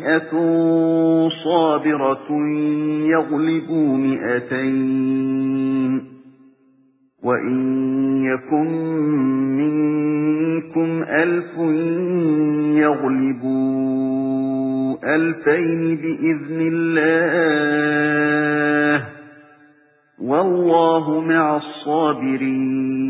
مِّائَةٌ صَابِرَةٌ يَغْلِبُوا مِائَتَيْنِ وَإِن يَكُن مِّنكُمْ أَلْفٌ يَغْلِبُوا أَلْفَيْنِ بِإِذْنِ اللَّهِ وَاللَّهُ مَعَ الصَّابِرِينَ.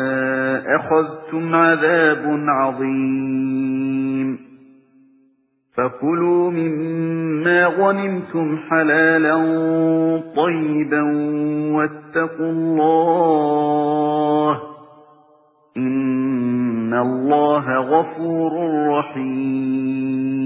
أَخَذْتُمْ عَذَابٌ عَظِيمٌ. فَكُلُوا مِمَّا غَنِمْتُمْ حَلَالًا طَيِّبًا وَاتَّقُوا اللَّهَ. إِنَّ اللَّهَ غَفُورٌ رَّحِيمٌ.